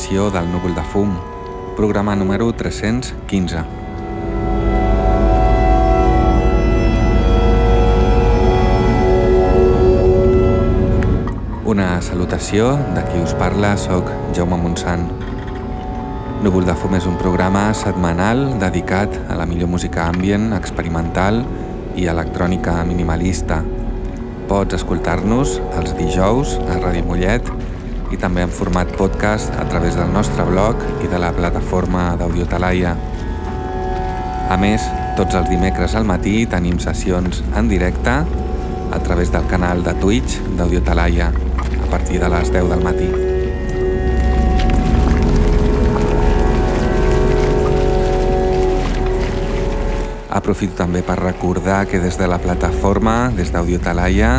edició del Núvol de Fum, programa número 315. Una salutació de qui us parla, sóc Jaume Montsant. Núvol de Fum és un programa setmanal dedicat a la millor música ambient, experimental i electrònica minimalista. Pots escoltar-nos els dijous a Ràdio Mollet i també en format podcast a través del nostre blog i de la plataforma d'Audiotalaia. A més, tots els dimecres al matí tenim sessions en directe a través del canal de Twitch d'Audiotalaia a partir de les 10 del matí. Aprofito també per recordar que des de la plataforma, des d'Audio Talaia,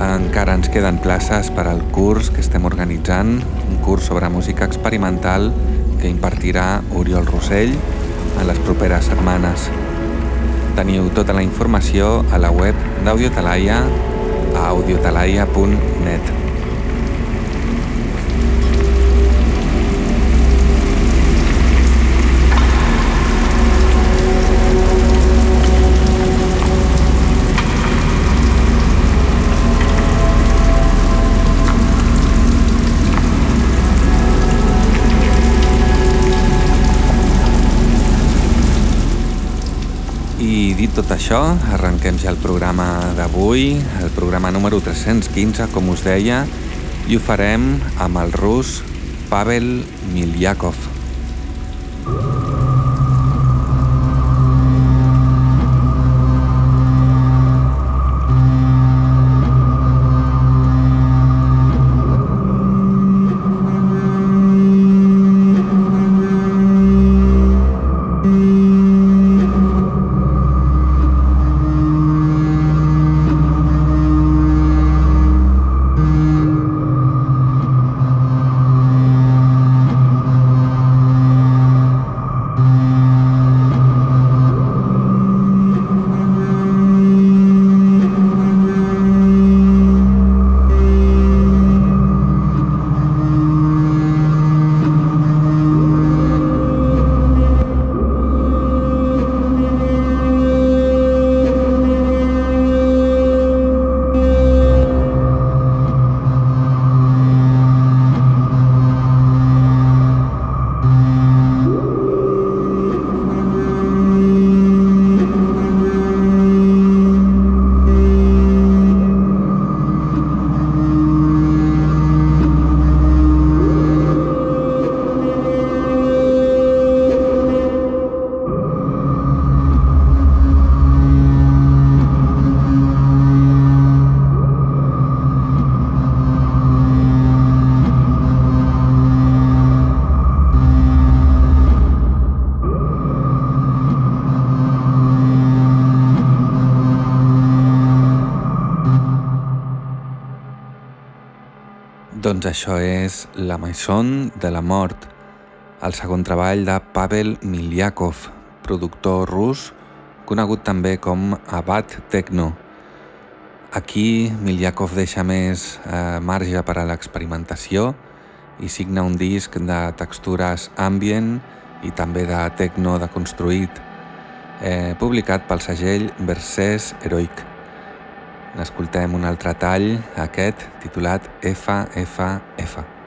encara ens queden places per al curs que estem organitzant, un curs sobre música experimental que impartirà Oriol Rossell en les properes setmanes. Teniu tota la informació a la web d'Audio Talaia a audiotalaia.net. això, arrenquem ja el programa d'avui, el programa número 315, com us deia, i ho farem amb el rus Pavel Milyakov. Doncs això és La Maison de la Mort, el segon treball de Pavel Milyakov, productor rus, conegut també com Abad Techno. Aquí Milyakov deixa més eh, marge per a l'experimentació i signa un disc de textures ambient i també de techno deconstruït, eh, publicat pel segell Versés Heroic. N'escoltem un altre tall, aquest, titulat FFF.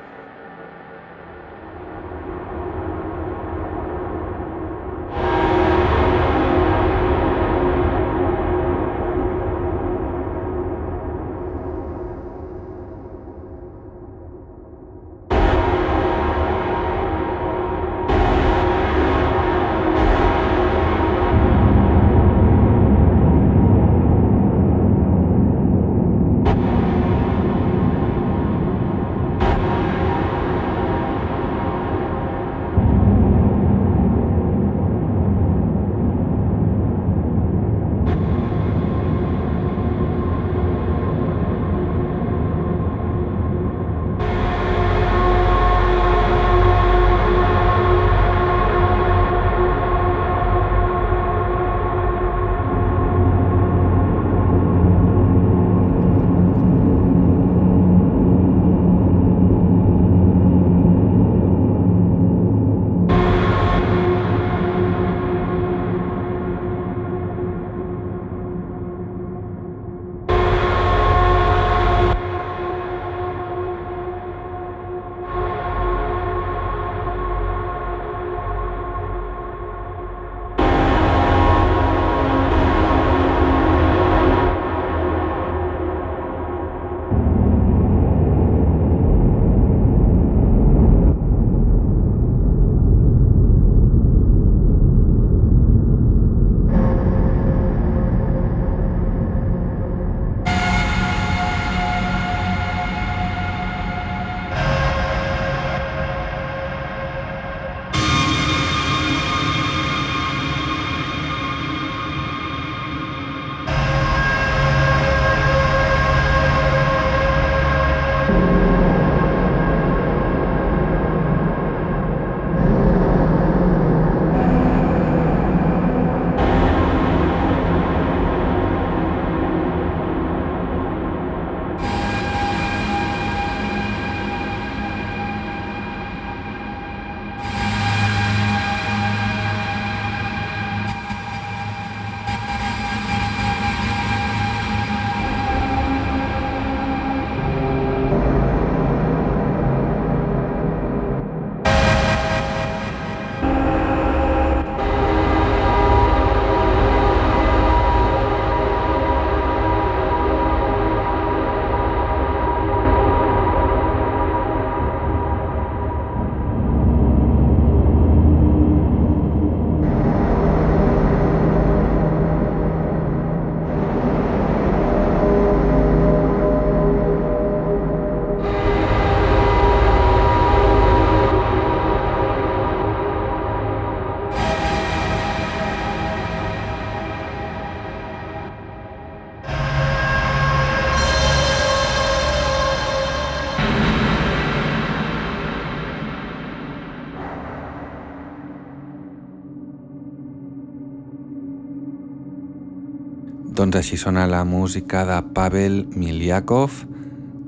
Així sona la música de Pavel Milyakov,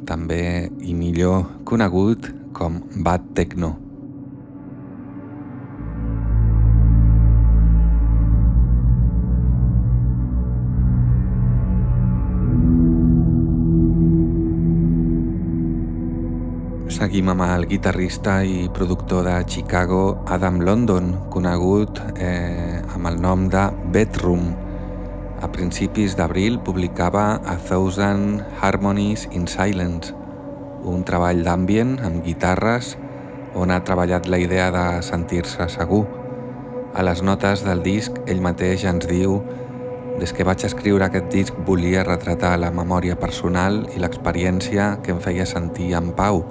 també i millor conegut com Bad Techno. Seguim amb el guitarrista i productor de Chicago Adam London, conegut eh, amb el nom de Bedroom, a principis d'abril publicava A Thousand Harmonies in Silence, un treball d'ambient amb guitarres on ha treballat la idea de sentir-se segur. A les notes del disc ell mateix ens diu des que vaig escriure aquest disc volia retratar la memòria personal i l'experiència que em feia sentir en pau.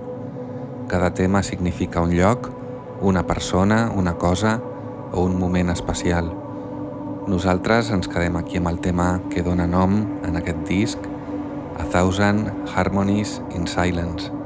Cada tema significa un lloc, una persona, una cosa o un moment especial. Nosaltres ens quedem aquí amb el tema que dona nom en aquest disc, A Thousand Harmonies in Silence.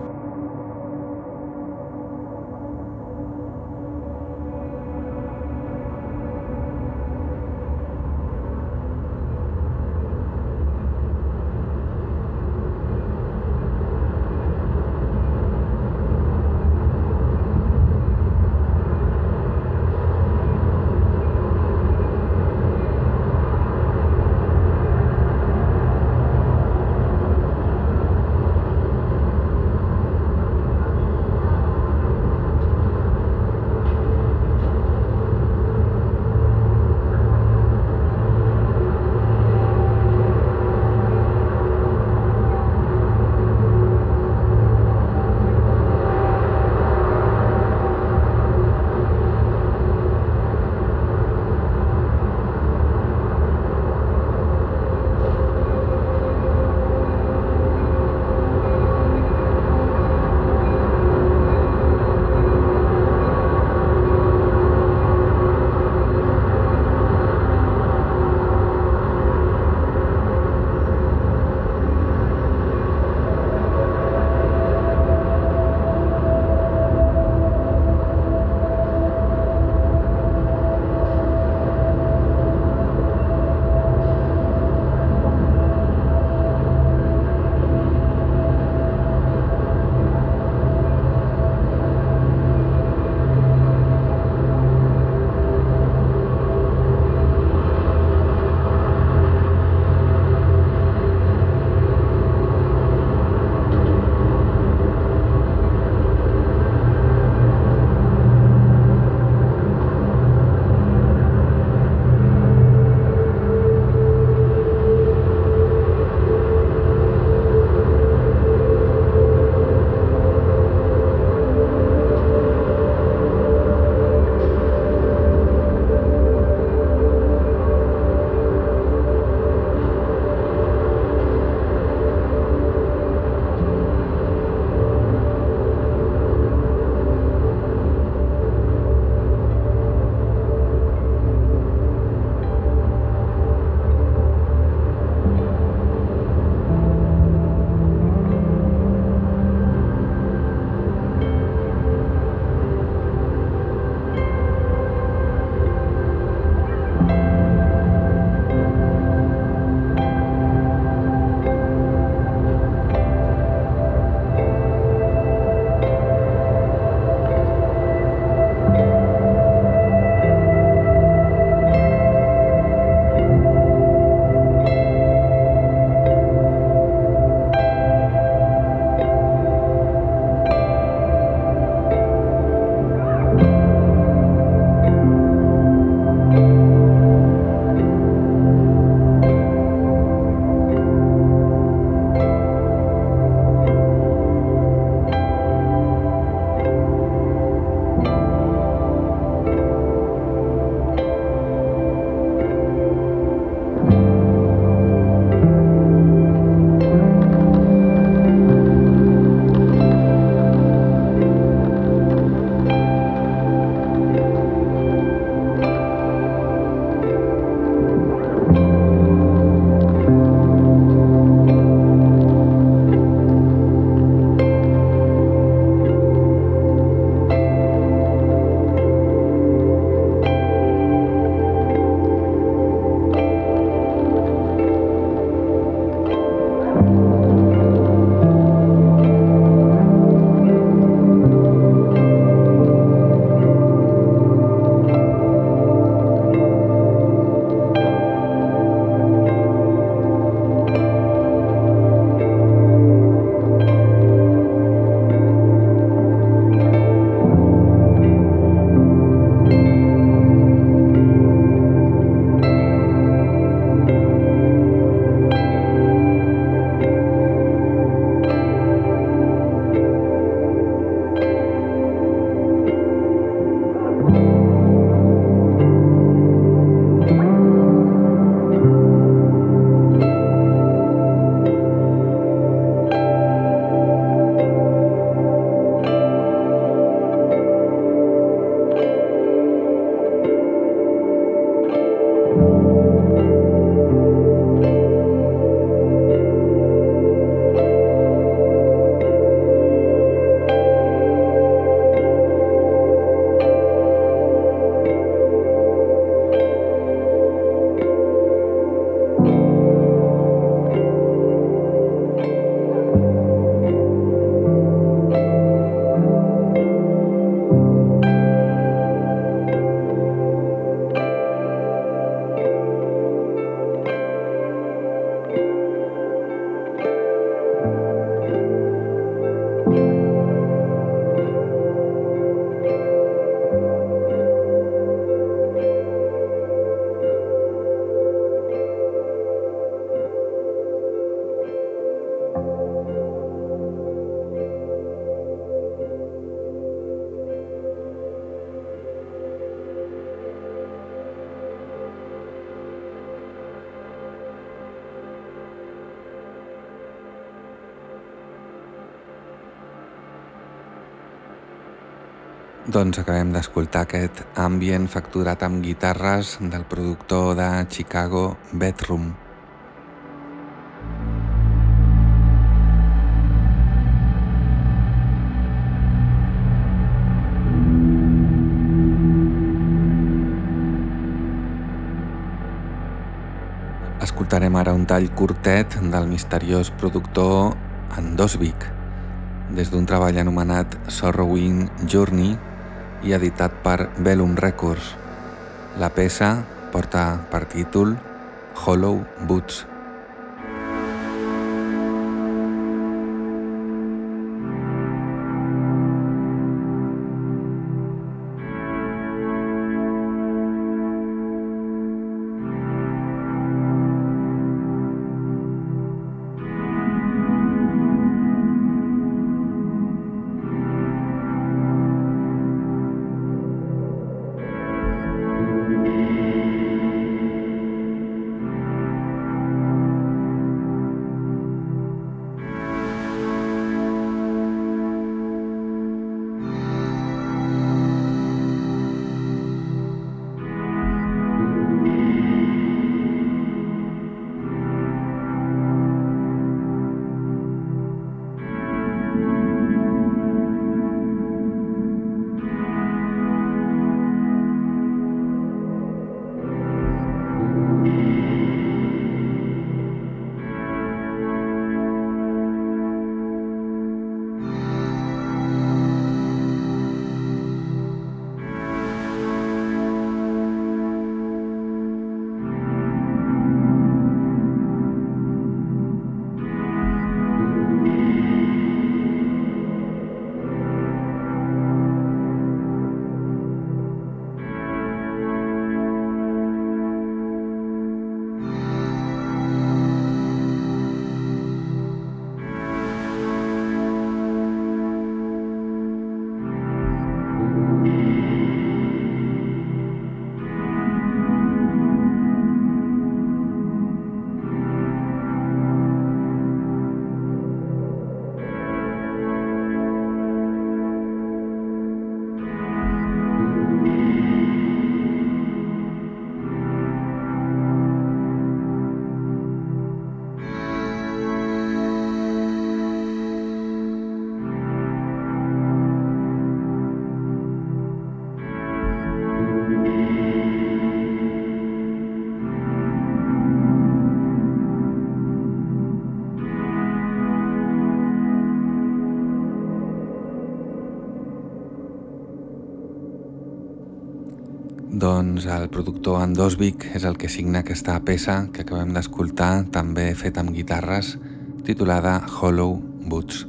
Doncs acabem d'escoltar aquest ambient facturat amb guitarres del productor de Chicago Bedroom. Escoltarem ara un tall curtet del misteriós productor Andosvik, des d'un treball anomenat Sorrowing Journey, i editat per Velum Records. La peça porta per títol Hollow Boots. Doncs el productor Andosvik és el que signa aquesta peça que acabem d'escoltar, també feta amb guitarres, titulada Hollow Boots.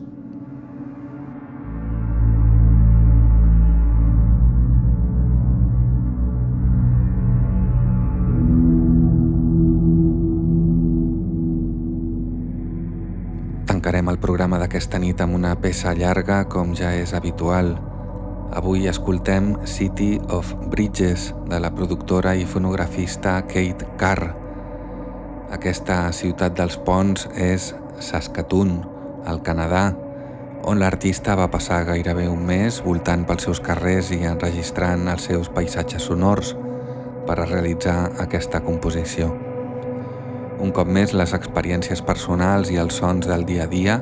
Tancarem el programa d'aquesta nit amb una peça llarga, com ja és habitual, Avui escoltem City of Bridges de la productora i fonografista Kate Carr. Aquesta ciutat dels ponts és Saskatoon, al Canadà, on l'artista va passar gairebé un mes voltant pels seus carrers i enregistrant els seus paisatges sonors per a realitzar aquesta composició. Un cop més, les experiències personals i els sons del dia a dia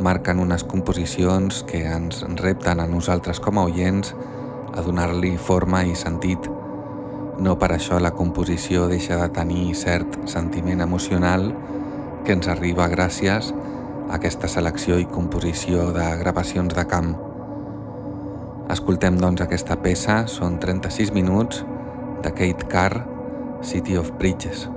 marquen unes composicions que ens repten a nosaltres com a oients a donar-li forma i sentit. No per això la composició deixa de tenir cert sentiment emocional que ens arriba gràcies a aquesta selecció i composició de gravacions de camp. Escoltem doncs aquesta peça, són 36 minuts, de Kate Carr, City of Bridges.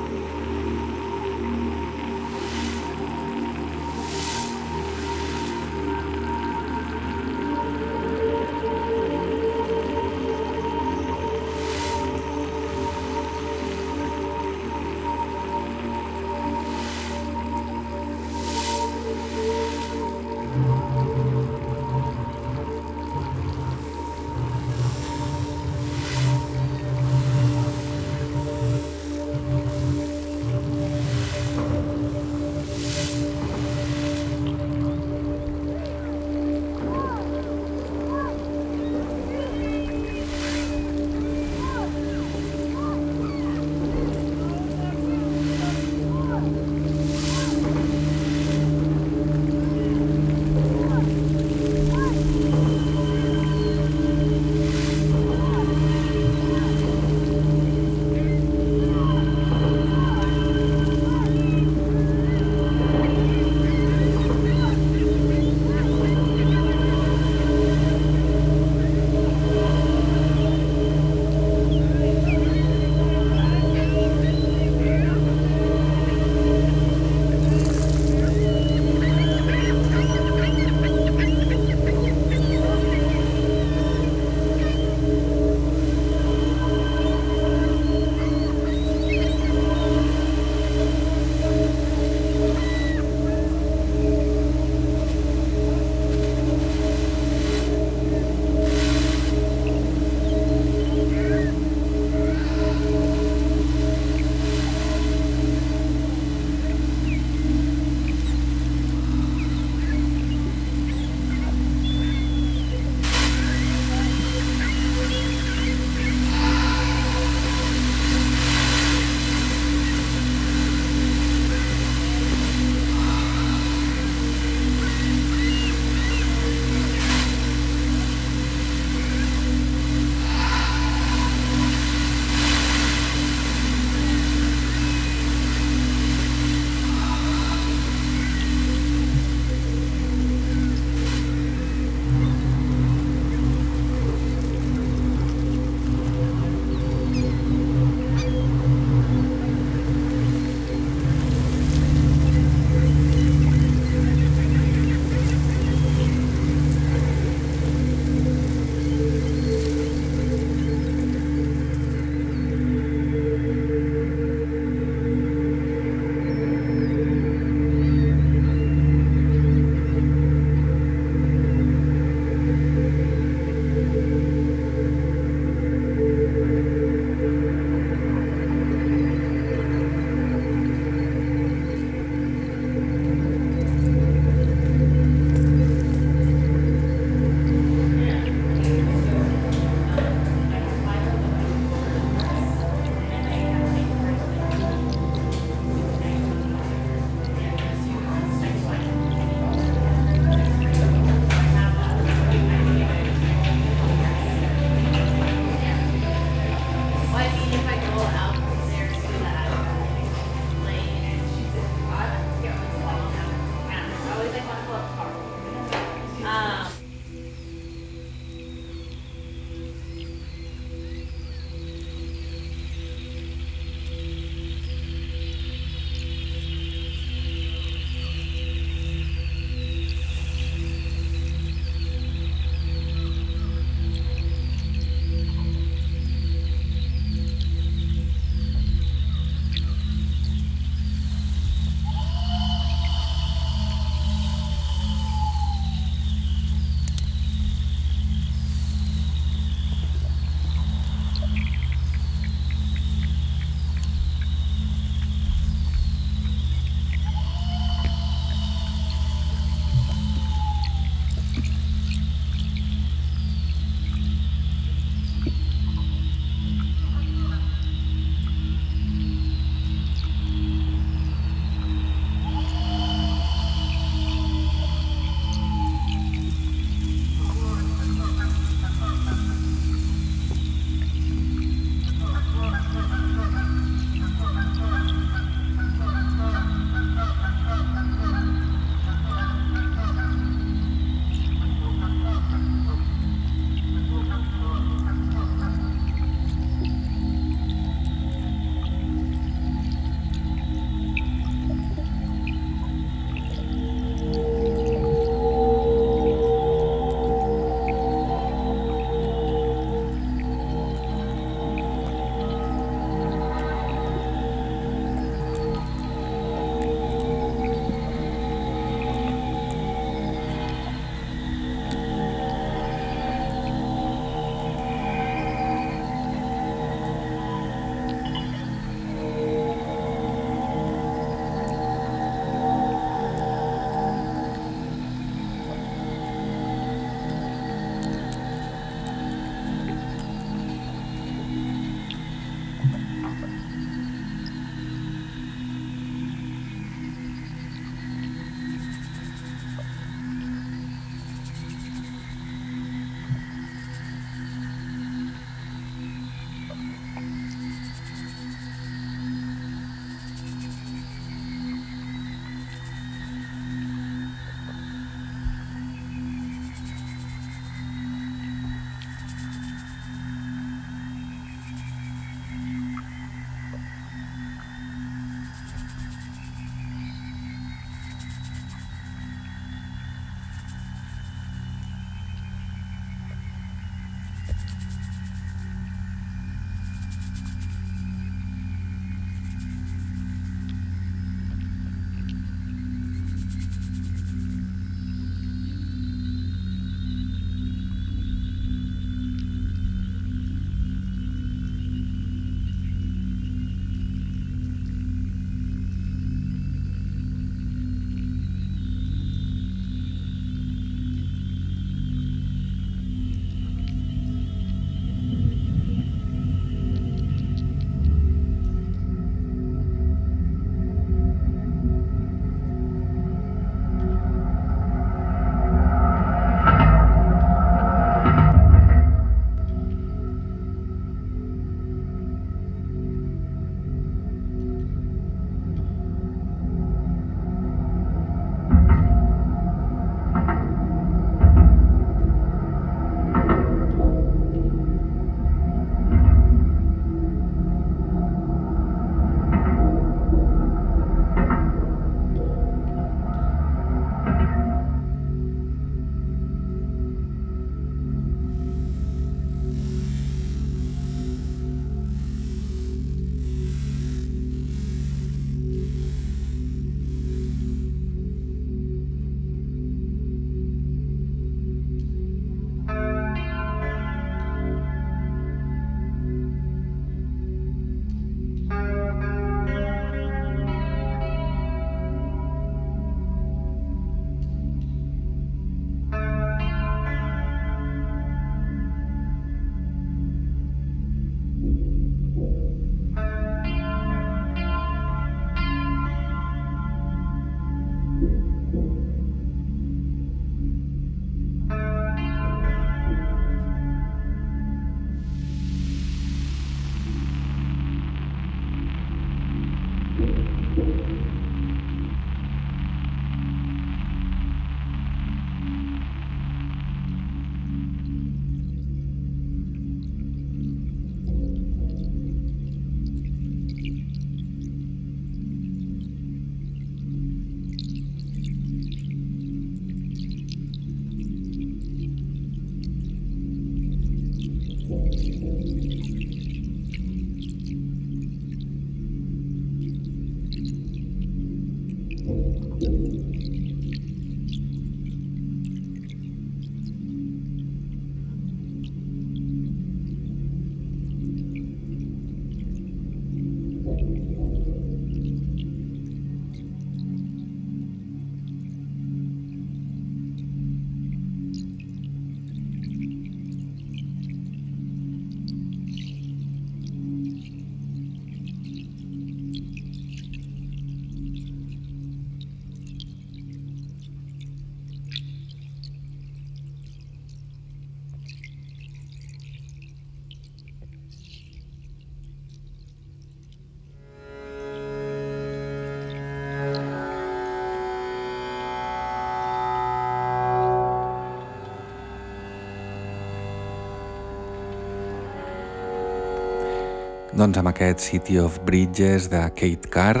Doncs amb aquest City of Bridges de Kate Carr,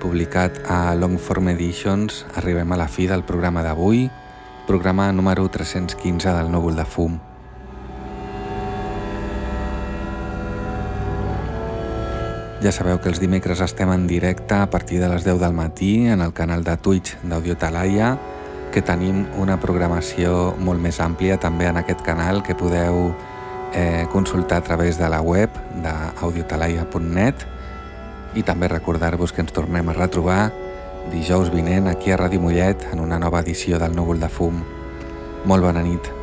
publicat a Longform Editions, arribem a la fi del programa d'avui, programa número 315 del Núvol de Fum. Ja sabeu que els dimecres estem en directe a partir de les 10 del matí en el canal de Twitch d'Audio Talaia, que tenim una programació molt més àmplia també en aquest canal que podeu eh, consultar a través de la web d'audiotalaia.net i també recordar-vos que ens tornem a retrobar dijous vinent aquí a Ràdio Mollet en una nova edició del Núvol de Fum. Molt bona nit.